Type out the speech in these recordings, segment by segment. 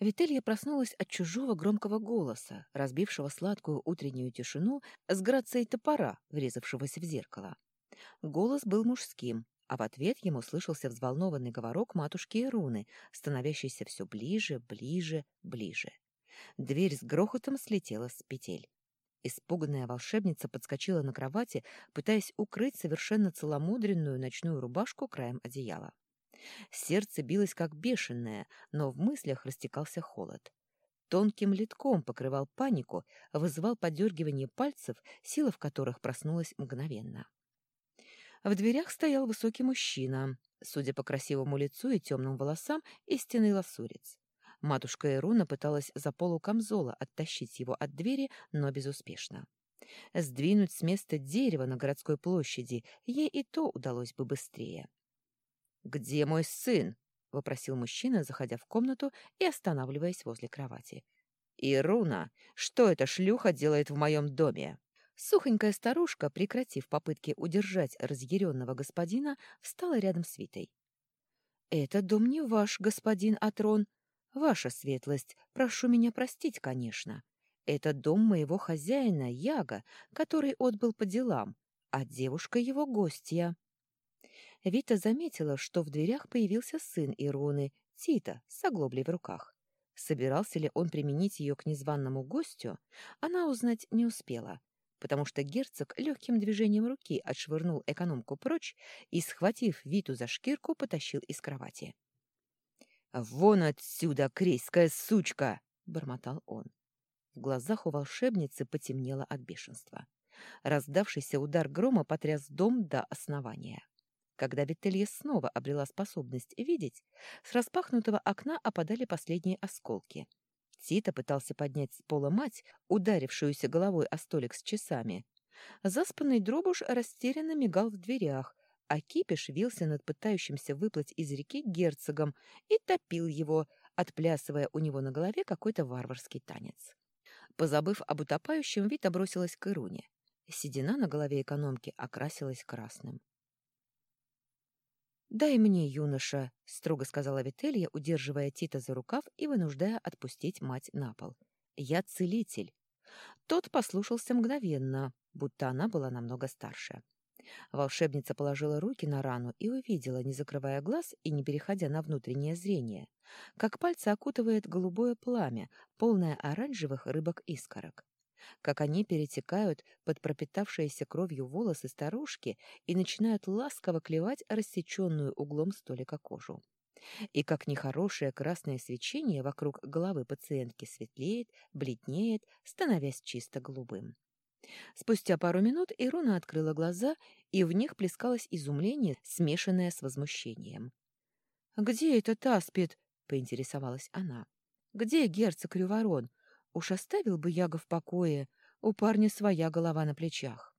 Вителья проснулась от чужого громкого голоса, разбившего сладкую утреннюю тишину с грацией топора, врезавшегося в зеркало. Голос был мужским, а в ответ ему слышался взволнованный говорок матушки Ируны, становящийся все ближе, ближе, ближе. Дверь с грохотом слетела с петель. Испуганная волшебница подскочила на кровати, пытаясь укрыть совершенно целомудренную ночную рубашку краем одеяла. Сердце билось как бешеное, но в мыслях растекался холод. Тонким литком покрывал панику, вызывал подергивание пальцев, сила в которых проснулась мгновенно. В дверях стоял высокий мужчина, судя по красивому лицу и темным волосам, истинный лосурец. Матушка Ируна пыталась за полу камзола оттащить его от двери, но безуспешно. Сдвинуть с места дерева на городской площади ей и то удалось бы быстрее. «Где мой сын?» — вопросил мужчина, заходя в комнату и останавливаясь возле кровати. «Ируна, что эта шлюха делает в моем доме?» Сухонькая старушка, прекратив попытки удержать разъяренного господина, встала рядом с Витой. «Это дом не ваш, господин Атрон. Ваша светлость, прошу меня простить, конечно. Это дом моего хозяина, Яга, который отбыл по делам, а девушка его гостья». Вита заметила, что в дверях появился сын Ируны, Тита, с оглоблей в руках. Собирался ли он применить ее к незваному гостю, она узнать не успела, потому что герцог легким движением руки отшвырнул экономку прочь и, схватив Виту за шкирку, потащил из кровати. «Вон отсюда, крейская сучка!» — бормотал он. В глазах у волшебницы потемнело от бешенства. Раздавшийся удар грома потряс дом до основания. Когда Вителья снова обрела способность видеть, с распахнутого окна опадали последние осколки. Тита пытался поднять с пола мать, ударившуюся головой о столик с часами. Заспанный дробуш растерянно мигал в дверях, а кипиш вился над пытающимся выплыть из реки герцогом и топил его, отплясывая у него на голове какой-то варварский танец. Позабыв об утопающем, Вита бросилась к Ируне. Седина на голове экономки окрасилась красным. «Дай мне, юноша», — строго сказала Вителья, удерживая Тита за рукав и вынуждая отпустить мать на пол. «Я целитель». Тот послушался мгновенно, будто она была намного старше. Волшебница положила руки на рану и увидела, не закрывая глаз и не переходя на внутреннее зрение, как пальцы окутывает голубое пламя, полное оранжевых рыбок-искорок как они перетекают под пропитавшиеся кровью волосы старушки и начинают ласково клевать рассеченную углом столика кожу. И как нехорошее красное свечение вокруг головы пациентки светлеет, бледнеет, становясь чисто голубым. Спустя пару минут Ируна открыла глаза, и в них плескалось изумление, смешанное с возмущением. «Где этот аспид?» — поинтересовалась она. «Где герцог Рюворон? Уж оставил бы Яга в покое, у парня своя голова на плечах.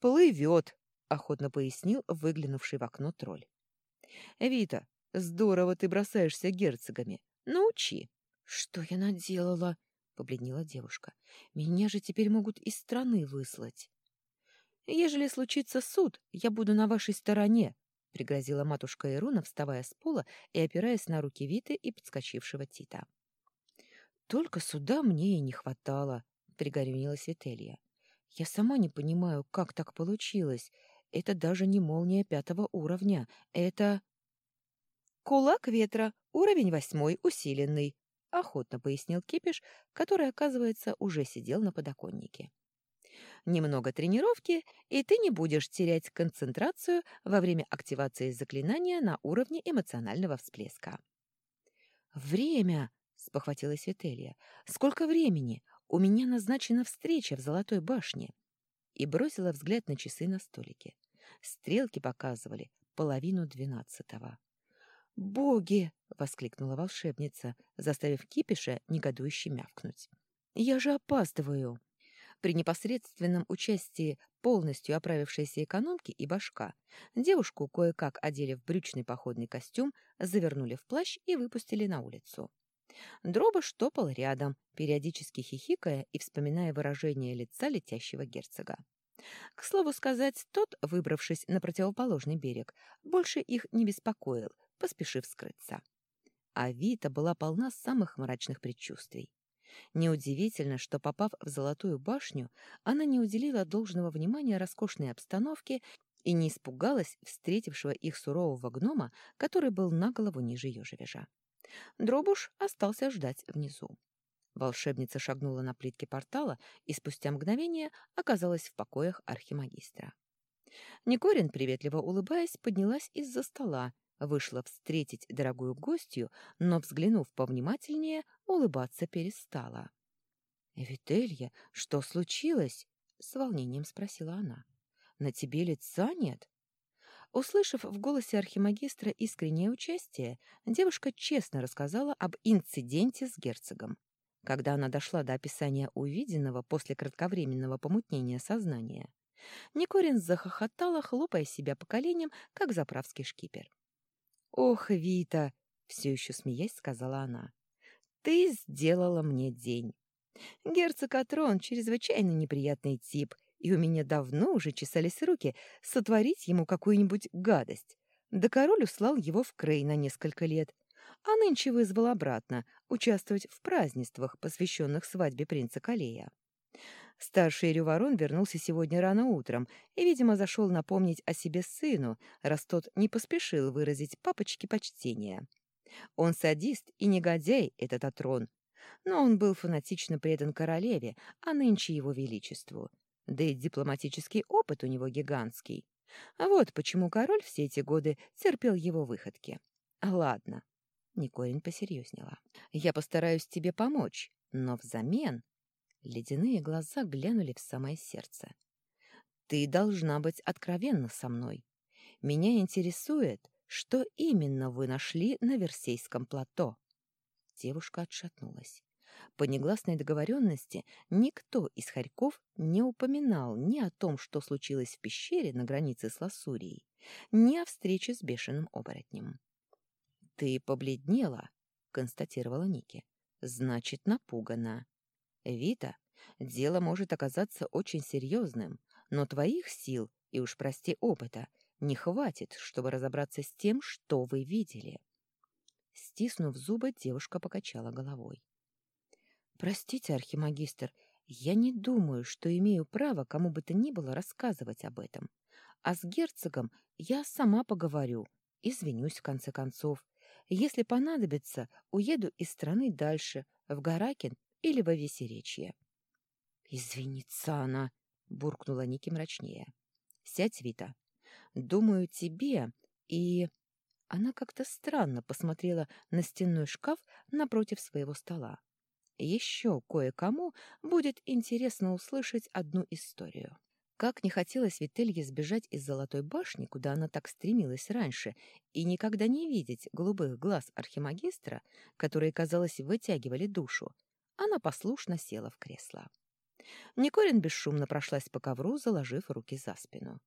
«Плывет», — охотно пояснил выглянувший в окно тролль. «Вита, здорово ты бросаешься герцогами. Научи». «Что я наделала?» — побледнела девушка. «Меня же теперь могут из страны выслать». «Ежели случится суд, я буду на вашей стороне», — пригрозила матушка Ируна, вставая с пола и опираясь на руки Виты и подскочившего Тита. Только сюда мне и не хватало, пригорюнилась Вителья. Я сама не понимаю, как так получилось. Это даже не молния пятого уровня. Это... Кулак ветра, уровень восьмой, усиленный, охотно пояснил Кипиш, который, оказывается, уже сидел на подоконнике. Немного тренировки, и ты не будешь терять концентрацию во время активации заклинания на уровне эмоционального всплеска. «Время!» Спохватилась Вителья. «Сколько времени? У меня назначена встреча в Золотой башне». И бросила взгляд на часы на столике. Стрелки показывали половину двенадцатого. «Боги!» — воскликнула волшебница, заставив кипиша негодующе мявкнуть. «Я же опаздываю!» При непосредственном участии полностью оправившейся экономки и башка девушку кое-как одели в брючный походный костюм, завернули в плащ и выпустили на улицу. Дроба штопал рядом, периодически хихикая и вспоминая выражение лица летящего герцога. К слову сказать, тот, выбравшись на противоположный берег, больше их не беспокоил, поспешив скрыться. а Вита была полна самых мрачных предчувствий. Неудивительно, что, попав в Золотую башню, она не уделила должного внимания роскошной обстановке и не испугалась встретившего их сурового гнома, который был на голову ниже ежевежа. Дробуш остался ждать внизу. Волшебница шагнула на плитке портала и спустя мгновение оказалась в покоях архимагистра. Никорин, приветливо улыбаясь, поднялась из-за стола, вышла встретить дорогую гостью, но, взглянув повнимательнее, улыбаться перестала. «Вителья, что случилось?» — с волнением спросила она. «На тебе лица нет?» Услышав в голосе архимагистра искреннее участие, девушка честно рассказала об инциденте с герцогом. Когда она дошла до описания увиденного после кратковременного помутнения сознания, Никорин захохотала, хлопая себя по коленям, как заправский шкипер. «Ох, Вита!» — все еще смеясь сказала она. «Ты сделала мне день. Герцог Атрон — чрезвычайно неприятный тип, и у меня давно уже чесались руки сотворить ему какую-нибудь гадость. Да король услал его в Крей на несколько лет, а нынче вызвал обратно участвовать в празднествах, посвященных свадьбе принца Калея. Старший Рюворон вернулся сегодня рано утром и, видимо, зашел напомнить о себе сыну, раз тот не поспешил выразить папочке почтение. Он садист и негодяй, этот Атрон, но он был фанатично предан королеве, а нынче его величеству. Да и дипломатический опыт у него гигантский. А вот почему король все эти годы терпел его выходки. Ладно, Никорин посерьезнела. Я постараюсь тебе помочь, но взамен Ледяные глаза глянули в самое сердце. «Ты должна быть откровенна со мной. Меня интересует, что именно вы нашли на Версейском плато». Девушка отшатнулась. По негласной договоренности никто из хорьков не упоминал ни о том, что случилось в пещере на границе с Лассурией, ни о встрече с бешеным оборотнем. «Ты побледнела», — констатировала Ники. «Значит, напугана. Вита, дело может оказаться очень серьезным, но твоих сил, и уж прости опыта, не хватит, чтобы разобраться с тем, что вы видели. Стиснув зубы, девушка покачала головой. «Простите, архимагистр, я не думаю, что имею право кому бы то ни было рассказывать об этом. А с герцогом я сама поговорю, извинюсь в конце концов. Если понадобится, уеду из страны дальше, в Гаракин или во Весеречье. «Извинится она», — буркнула Ники мрачнее. «Сядь, Вита. Думаю, тебе и...» Она как-то странно посмотрела на стенной шкаф напротив своего стола. Еще кое-кому будет интересно услышать одну историю. Как не хотелось Вителье сбежать из Золотой башни, куда она так стремилась раньше, и никогда не видеть голубых глаз архимагистра, которые, казалось, вытягивали душу, она послушно села в кресло. Никорин бесшумно прошлась по ковру, заложив руки за спину.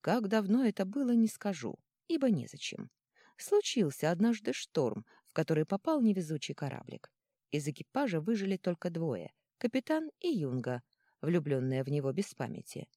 Как давно это было, не скажу, ибо незачем. Случился однажды шторм, в который попал невезучий кораблик. Из экипажа выжили только двое — капитан и Юнга, влюбленная в него без памяти.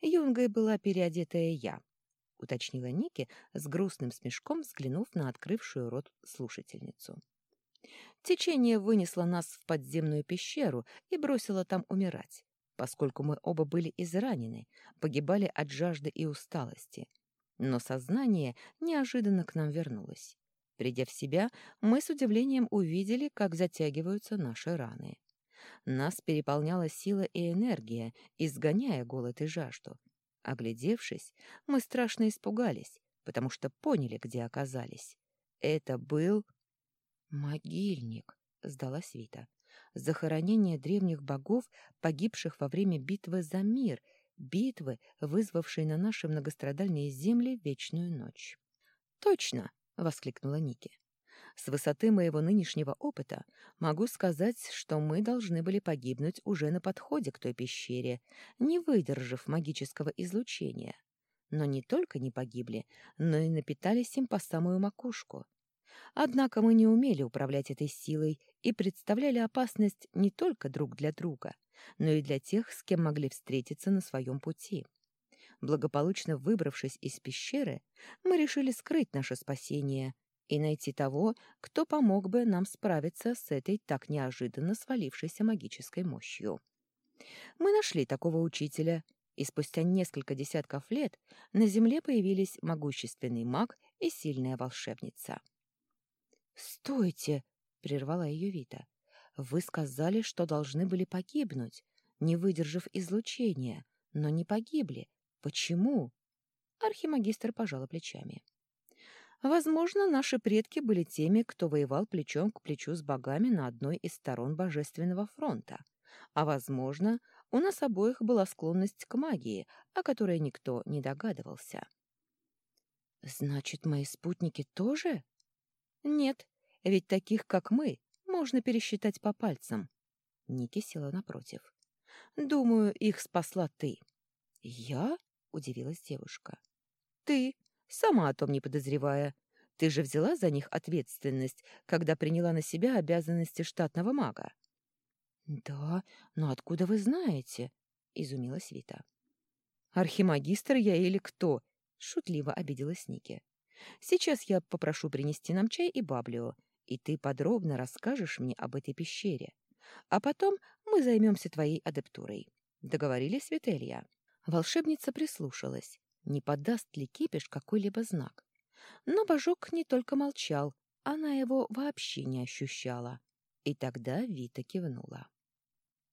Юнгой была переодетая я, — уточнила Ники с грустным смешком, взглянув на открывшую рот слушательницу. Течение вынесло нас в подземную пещеру и бросило там умирать, поскольку мы оба были изранены, погибали от жажды и усталости. Но сознание неожиданно к нам вернулось. Придя в себя, мы с удивлением увидели, как затягиваются наши раны. Нас переполняла сила и энергия, изгоняя голод и жажду. Оглядевшись, мы страшно испугались, потому что поняли, где оказались. Это был «Могильник», — сдалась Вита. «Захоронение древних богов, погибших во время битвы за мир, битвы, вызвавшей на наши многострадальные земли вечную ночь». «Точно!» — воскликнула Ники. «С высоты моего нынешнего опыта могу сказать, что мы должны были погибнуть уже на подходе к той пещере, не выдержав магического излучения. Но не только не погибли, но и напитались им по самую макушку». Однако мы не умели управлять этой силой и представляли опасность не только друг для друга, но и для тех, с кем могли встретиться на своем пути. Благополучно выбравшись из пещеры, мы решили скрыть наше спасение, и найти того, кто помог бы нам справиться с этой так неожиданно свалившейся магической мощью. Мы нашли такого учителя, и спустя несколько десятков лет на Земле появились могущественный маг и сильная волшебница. «Стойте!» — прервала ее Вита. «Вы сказали, что должны были погибнуть, не выдержав излучения, но не погибли. Почему?» Архимагистр пожала плечами. Возможно, наши предки были теми, кто воевал плечом к плечу с богами на одной из сторон Божественного фронта. А возможно, у нас обоих была склонность к магии, о которой никто не догадывался. «Значит, мои спутники тоже?» «Нет, ведь таких, как мы, можно пересчитать по пальцам». Ники села напротив. «Думаю, их спасла ты». «Я?» — удивилась девушка. «Ты, сама о том не подозревая. Ты же взяла за них ответственность, когда приняла на себя обязанности штатного мага». «Да, но откуда вы знаете?» — изумилась Вита. «Архимагистр я или кто?» — шутливо обиделась Ники. «Сейчас я попрошу принести нам чай и баблио, и ты подробно расскажешь мне об этой пещере. А потом мы займемся твоей адептурой. Договорились, Вителья?» Волшебница прислушалась, не подаст ли кипиш какой-либо знак. Но божок не только молчал, она его вообще не ощущала. И тогда Вита кивнула.